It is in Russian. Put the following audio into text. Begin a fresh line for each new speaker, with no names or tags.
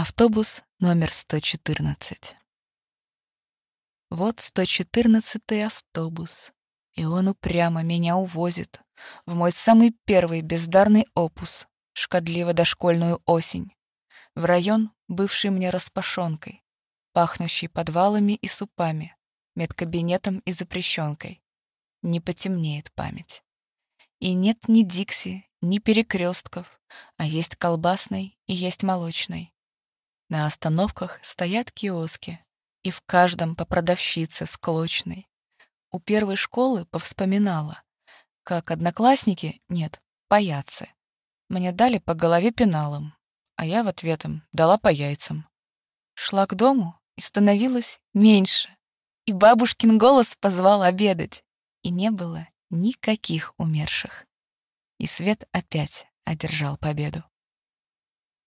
Автобус номер 114. Вот 114-й автобус, и он упрямо меня увозит в мой самый первый бездарный опус, шкодливо-дошкольную осень, в район, бывший мне распашонкой, пахнущий подвалами и супами, медкабинетом и запрещенкой. Не потемнеет память. И нет ни Дикси, ни перекрестков, а есть колбасной и есть молочной. На остановках стоят киоски, и в каждом по продавщице склочной. У первой школы повспоминала, как одноклассники, нет, паяцы. Мне дали по голове пеналом, а я в ответ им дала по яйцам. Шла к дому и становилась меньше, и бабушкин голос позвал обедать, и не было никаких умерших. И свет опять одержал победу.